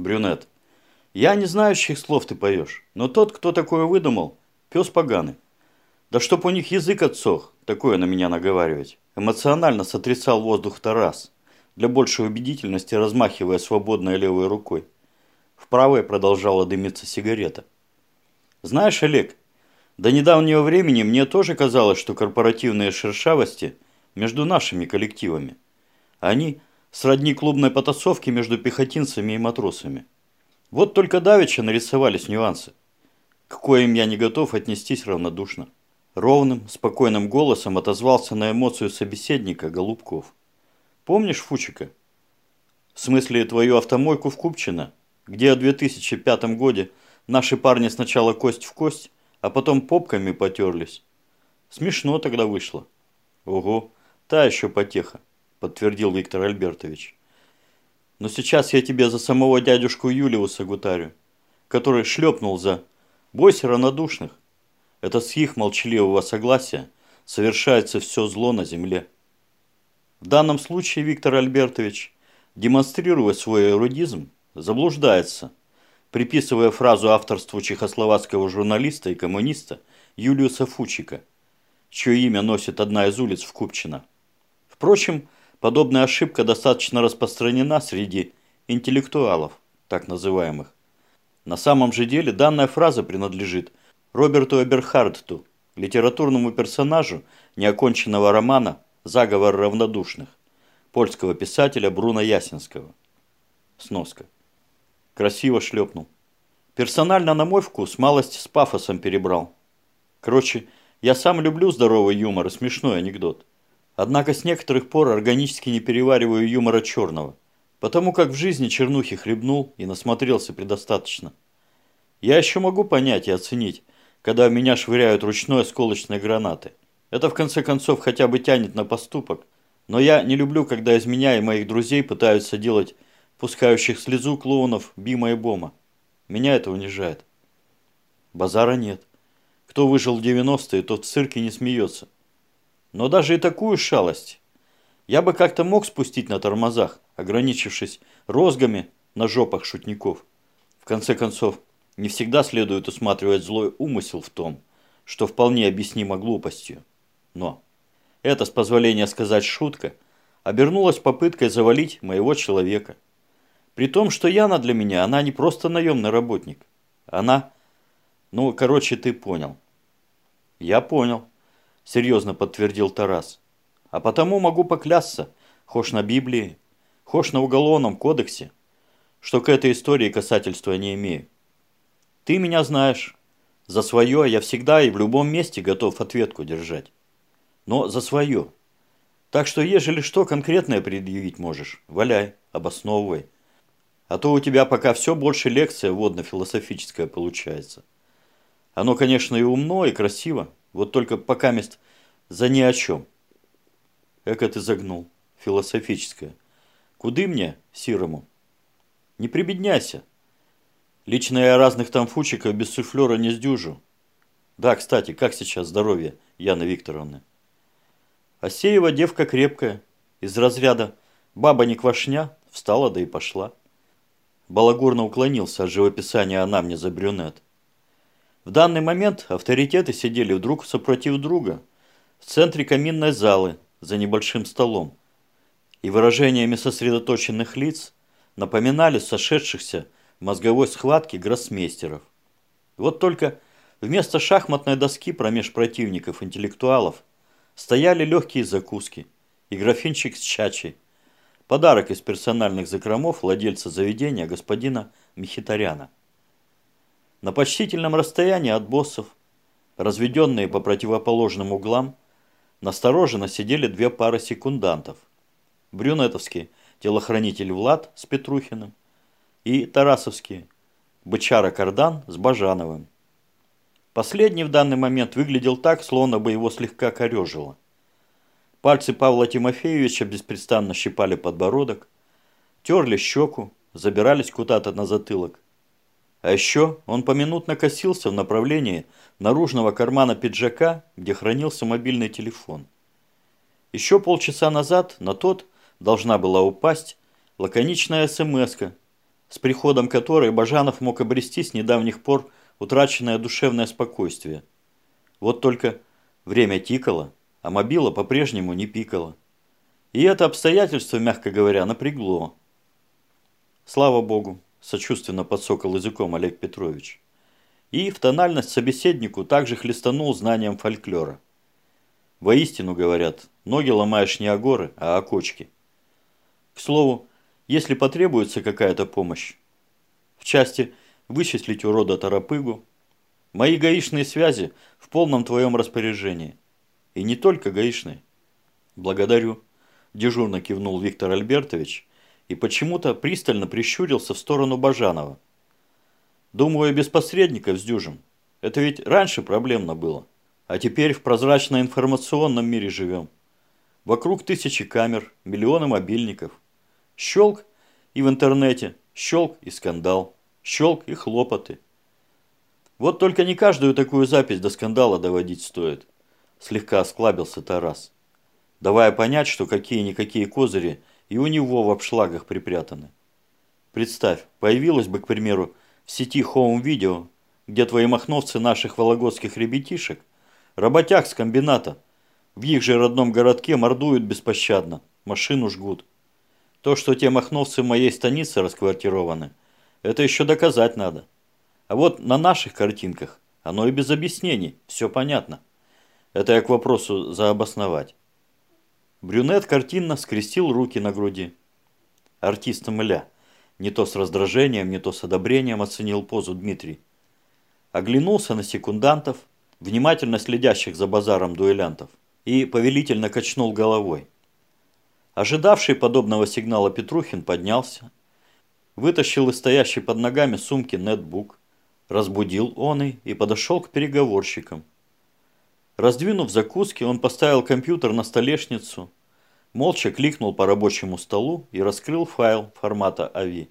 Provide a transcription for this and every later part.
брюнет. Я не знаю, чьих слов ты поешь, но тот, кто такое выдумал, пес поганый. Да чтоб у них язык отсох, такое на меня наговаривать. Эмоционально сотрясал воздух Тарас, для большей убедительности размахивая свободной левой рукой. В правой продолжала дымиться сигарета. Знаешь, Олег, до недавнего времени мне тоже казалось, что корпоративные шершавости между нашими коллективами. Они сродни клубной потасовки между пехотинцами и матросами. Вот только давеча нарисовались нюансы, к коим я не готов отнестись равнодушно. Ровным, спокойным голосом отозвался на эмоцию собеседника Голубков. Помнишь Фучика? В смысле, твою автомойку в Купчино, где в 2005 годе наши парни сначала кость в кость, а потом попками потерлись. Смешно тогда вышло. Ого, та еще потеха, подтвердил Виктор Альбертович. Но сейчас я тебе за самого дядюшку Юлиуса гутарю, который шлепнул за «бойся равнодушных». Это с их молчаливого согласия совершается все зло на земле. В данном случае Виктор Альбертович, демонстрируя свой эрудизм, заблуждается, приписывая фразу авторству чехословацкого журналиста и коммуниста Юлиуса Фучика, чье имя носит одна из улиц в Купчино. Впрочем, Подобная ошибка достаточно распространена среди интеллектуалов, так называемых. На самом же деле данная фраза принадлежит Роберту Эберхардту, литературному персонажу неоконченного романа «Заговор равнодушных» польского писателя Бруно Ясинского. Сноска. Красиво шлепнул. Персонально, на мой вкус, малость с пафосом перебрал. Короче, я сам люблю здоровый юмор и смешной анекдот. Однако с некоторых пор органически не перевариваю юмора черного, потому как в жизни чернухи хлебнул и насмотрелся предостаточно. Я еще могу понять и оценить, когда в меня швыряют ручной осколочной гранаты. Это в конце концов хотя бы тянет на поступок. Но я не люблю, когда из меня и моих друзей пытаются делать пускающих слезу клоунов Бима и Бома. Меня это унижает. Базара нет. Кто выжил в 90-е, тот в цирке не смеется. Но даже и такую шалость я бы как-то мог спустить на тормозах, ограничившись розгами на жопах шутников. В конце концов, не всегда следует усматривать злой умысел в том, что вполне объяснимо глупостью. Но это, с позволения сказать шутка, обернулась попыткой завалить моего человека. При том, что Яна для меня, она не просто наемный работник. Она... Ну, короче, ты понял. Я понял серьезно подтвердил Тарас. А потому могу поклясться, хошь на Библии, хошь на уголовном кодексе, что к этой истории касательства не имею. Ты меня знаешь. За свое я всегда и в любом месте готов ответку держать. Но за свое. Так что, ежели что конкретное предъявить можешь, валяй, обосновывай. А то у тебя пока все больше лекция водно-философическая получается. Оно, конечно, и умно, и красиво, вот только пока мест за ни о чем. Эко ты загнул. Философическое. Куды мне, сирому? Не прибедняйся. Лично я разных там фучиков без суфлера не сдюжу. Да, кстати, как сейчас здоровье Яны Викторовны? Асеева девка крепкая, из разряда «баба не квашня», встала да и пошла. Балагурно уклонился от живописания она мне за брюнет. В данный момент авторитеты сидели вдруг супротив друга, в центре каминной залы, за небольшим столом, и выражениями сосредоточенных лиц напоминали сошедшихся в мозговой схватке гроссмейстеров. Вот только вместо шахматной доски промеж противников-интеллектуалов стояли легкие закуски и графинчик с чачей, подарок из персональных закромов владельца заведения господина Михитаряна. На почтительном расстоянии от боссов, разведенные по противоположным углам, настороженно сидели две пары секундантов. Брюнетовский телохранитель Влад с Петрухиным и Тарасовский бычара Кардан с Бажановым. Последний в данный момент выглядел так, словно бы его слегка корежило. Пальцы Павла Тимофеевича беспрестанно щипали подбородок, терли щеку, забирались куда-то на затылок. А еще он поминутно косился в направлении наружного кармана пиджака, где хранился мобильный телефон. Еще полчаса назад на тот должна была упасть лаконичная смс с приходом которой Бажанов мог обрести с недавних пор утраченное душевное спокойствие. Вот только время тикало, а мобила по-прежнему не пикала. И это обстоятельство, мягко говоря, напрягло. Слава богу, сочувственно подсокал языком Олег Петрович. И в тональность собеседнику также хлестанул знанием фольклора. Воистину, говорят, ноги ломаешь не о горы, а о кочки. К слову, если потребуется какая-то помощь, в части вычислить урода Торопыгу, мои гаишные связи в полном твоем распоряжении. И не только гаишные. Благодарю. Дежурно кивнул Виктор Альбертович и почему-то пристально прищурился в сторону Бажанова. Думаю, без посредников сдюжим. Это ведь раньше проблемно было. А теперь в прозрачно-информационном мире живем. Вокруг тысячи камер, миллионы мобильников. Щелк и в интернете, щелк и скандал, щелк и хлопоты. Вот только не каждую такую запись до скандала доводить стоит. Слегка осклабился Тарас, давая понять, что какие-никакие козыри и у него в обшлагах припрятаны. Представь, появилось бы, к примеру, в сети Home Video, где твои махновцы наших вологодских ребятишек, работяг с комбината, в их же родном городке мордуют беспощадно, машину жгут. То, что те махновцы в моей станице расквартированы, это еще доказать надо. А вот на наших картинках оно и без объяснений, все понятно. Это я к вопросу заобосновать. Брюнет картинно скрестил руки на груди. Артист мля. Не то с раздражением, не то с одобрением оценил позу Дмитрий. Оглянулся на секундантов, внимательно следящих за базаром дуэлянтов, и повелительно качнул головой. Ожидавший подобного сигнала Петрухин поднялся, вытащил из стоящей под ногами сумки нетбук, разбудил он и, и подошел к переговорщикам. Раздвинув закуски, он поставил компьютер на столешницу, молча кликнул по рабочему столу и раскрыл файл формата AVI.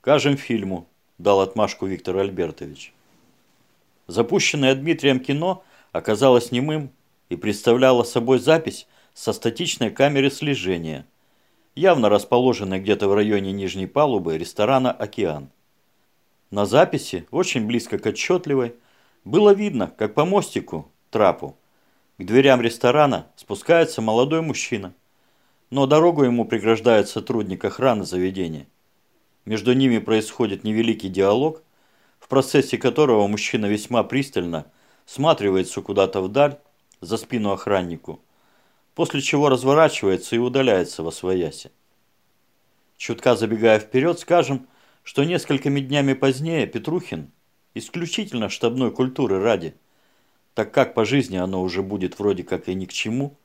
«Кажем фильму», – дал отмашку Виктор Альбертович. Запущенное Дмитрием кино оказалось немым и представляло собой запись со статичной камеры слежения, явно расположенной где-то в районе нижней палубы ресторана «Океан». На записи, очень близко к отчетливой, было видно, как по мостику, трапу, к дверям ресторана спускается молодой мужчина, но дорогу ему преграждает сотрудник охраны заведения. Между ними происходит невеликий диалог, в процессе которого мужчина весьма пристально всматривается куда-то вдаль, за спину охраннику – после чего разворачивается и удаляется во свояси. Чутка забегая вперед, скажем, что несколькими днями позднее Петрухин, исключительно штабной культуры ради, так как по жизни оно уже будет вроде как и ни к чему,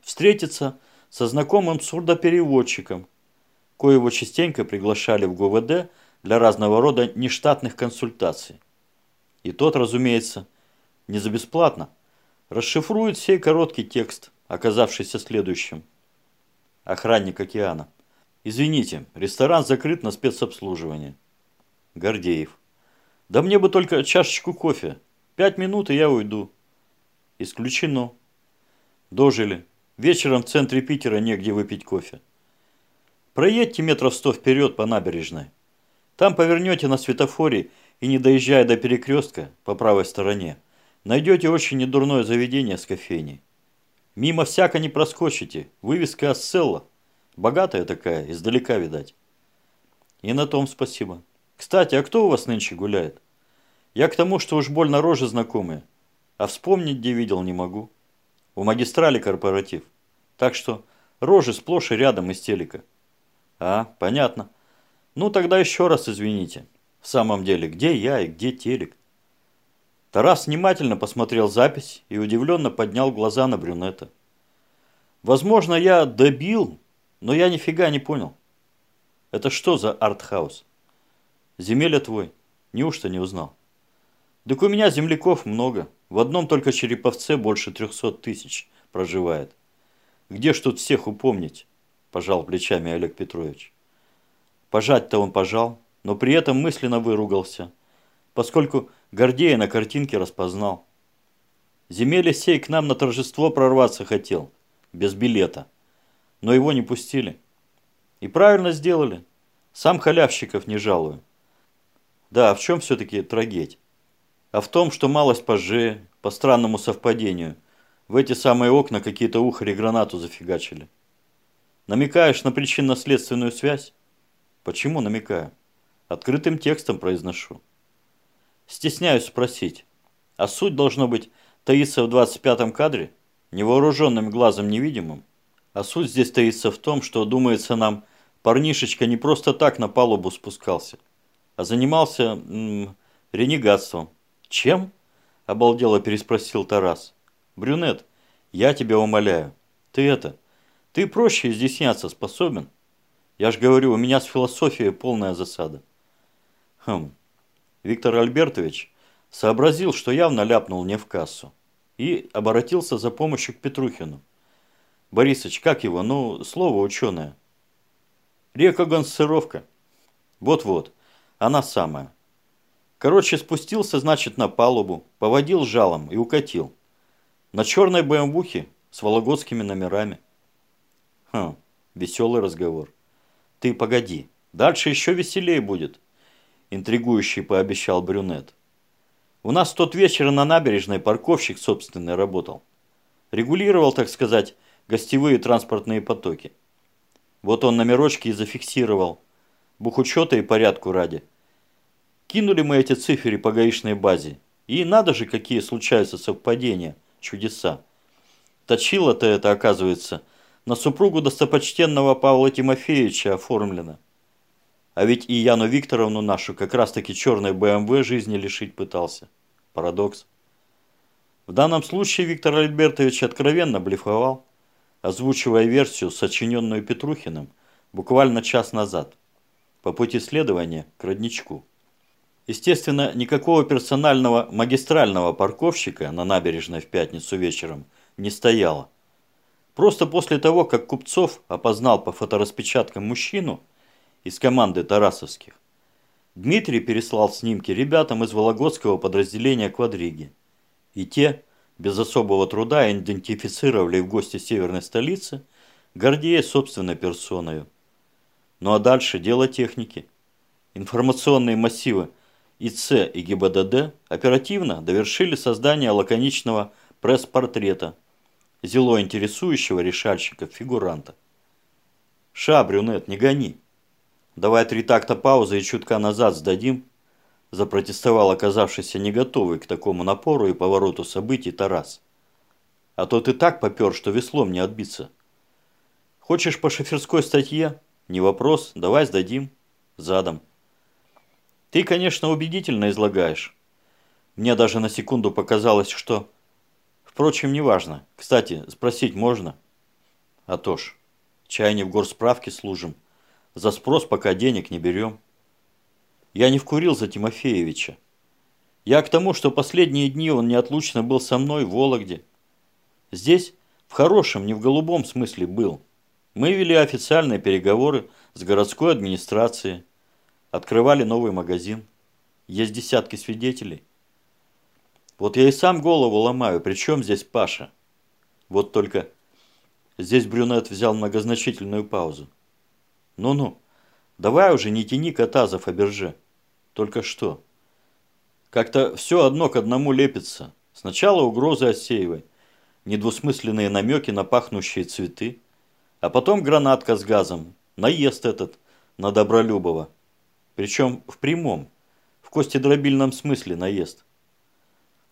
встретится со знакомым сурдопереводчиком, коего частенько приглашали в ГУВД для разного рода нештатных консультаций. И тот, разумеется, не за бесплатно, расшифрует сей короткий текст – оказавшийся следующим. Охранник океана. Извините, ресторан закрыт на спецобслуживание. Гордеев. Да мне бы только чашечку кофе. Пять минут, и я уйду. Исключено. Дожили. Вечером в центре Питера негде выпить кофе. Проедьте метров сто вперед по набережной. Там повернете на светофоре и, не доезжая до перекрестка, по правой стороне, найдете очень недурное заведение с кофейней. Мимо всяко не проскочите. Вывеска Асселла. Богатая такая, издалека видать. И на том спасибо. Кстати, а кто у вас нынче гуляет? Я к тому, что уж больно рожи знакомые. А вспомнить, где видел, не могу. У магистрали корпоратив. Так что рожи сплошь и рядом из телека. А, понятно. Ну, тогда еще раз извините. В самом деле, где я и где телек? Тарас внимательно посмотрел запись и удивленно поднял глаза на брюнета. Возможно, я добил, но я нифига не понял. Это что за артхаус? Земеля твой. Неужто не узнал? Так у меня земляков много. В одном только Череповце больше трехсот тысяч проживает. Где ж тут всех упомнить? Пожал плечами Олег Петрович. Пожать-то он пожал, но при этом мысленно выругался, поскольку Гордея на картинке распознал. Земель сей к нам на торжество прорваться хотел, без билета. Но его не пустили. И правильно сделали. Сам халявщиков не жалую. Да, в чем все-таки трагедия? А в том, что малость позже, по странному совпадению, в эти самые окна какие-то ухари гранату зафигачили. Намекаешь на причинно-следственную связь? Почему намекаю? Открытым текстом произношу. Стесняюсь спросить. А суть должно быть таится в 25-м кадре? Невооруженным глазом невидимым? А суть здесь таится в том, что, думается нам, парнишечка не просто так на палубу спускался, а занимался м -м, ренегатством. Чем? Обалдело переспросил Тарас. Брюнет, я тебя умоляю. Ты это, ты проще изъясняться способен? Я ж говорю, у меня с философией полная засада. Хм. Виктор Альбертович сообразил, что явно ляпнул не в кассу. И обратился за помощью к Петрухину. Борисыч, как его? Ну, слово ученое. Рекогонсцировка. Вот-вот, она самая. Короче, спустился, значит, на палубу, поводил жалом и укатил. На черной БМВухе с вологодскими номерами. Хм, веселый разговор. Ты погоди, дальше еще веселее будет, интригующий пообещал брюнет. У нас тот вечер на набережной парковщик собственный работал. Регулировал, так сказать, гостевые транспортные потоки. Вот он номерочки и зафиксировал. Бухучета и порядку ради. Кинули мы эти цифры по гаишной базе. И надо же, какие случаются совпадения, чудеса. Точило-то это, оказывается, на супругу достопочтенного Павла Тимофеевича оформлено. А ведь и Яну Викторовну нашу как раз-таки черной БМВ жизни лишить пытался. Парадокс. В данном случае Виктор Альбертович откровенно блефовал, озвучивая версию, сочиненную Петрухиным, буквально час назад, по пути следования к родничку. Естественно, никакого персонального магистрального парковщика на набережной в пятницу вечером не стояло. Просто после того, как Купцов опознал по фотораспечаткам мужчину из команды Тарасовских, Дмитрий переслал снимки ребятам из Вологодского подразделения «Квадриги». И те, без особого труда, идентифицировали в гости северной столицы Гордея собственной персоною. Ну а дальше дело техники. Информационные массивы ИЦ и ГИБДД оперативно довершили создание лаконичного пресс-портрета, зело интересующего решальщика-фигуранта. «Ша, брюнет, не гони. Давай три такта паузы и чутка назад сдадим», запротестовал оказавшийся не готовый к такому напору и повороту событий Тарас. «А то ты так попер, что веслом не отбиться. Хочешь по шоферской статье? Не вопрос, давай сдадим. Задом». Ты, конечно, убедительно излагаешь. Мне даже на секунду показалось, что... Впрочем, неважно. Кстати, спросить можно? А то ж, чай не в горсправке служим. За спрос пока денег не берем. Я не вкурил за Тимофеевича. Я к тому, что последние дни он неотлучно был со мной в Вологде. Здесь в хорошем, не в голубом смысле был. Мы вели официальные переговоры с городской администрацией. Открывали новый магазин. Есть десятки свидетелей. Вот я и сам голову ломаю, при здесь Паша? Вот только здесь брюнет взял многозначительную паузу. Ну-ну, давай уже не тяни кота за Фаберже. Только что? Как-то все одно к одному лепится. Сначала угрозы Осеевой, недвусмысленные намеки на пахнущие цветы, а потом гранатка с газом, наезд этот на Добролюбова. Причем в прямом, в костедробильном смысле наезд.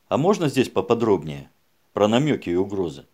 А можно здесь поподробнее? Про намеки и угрозы.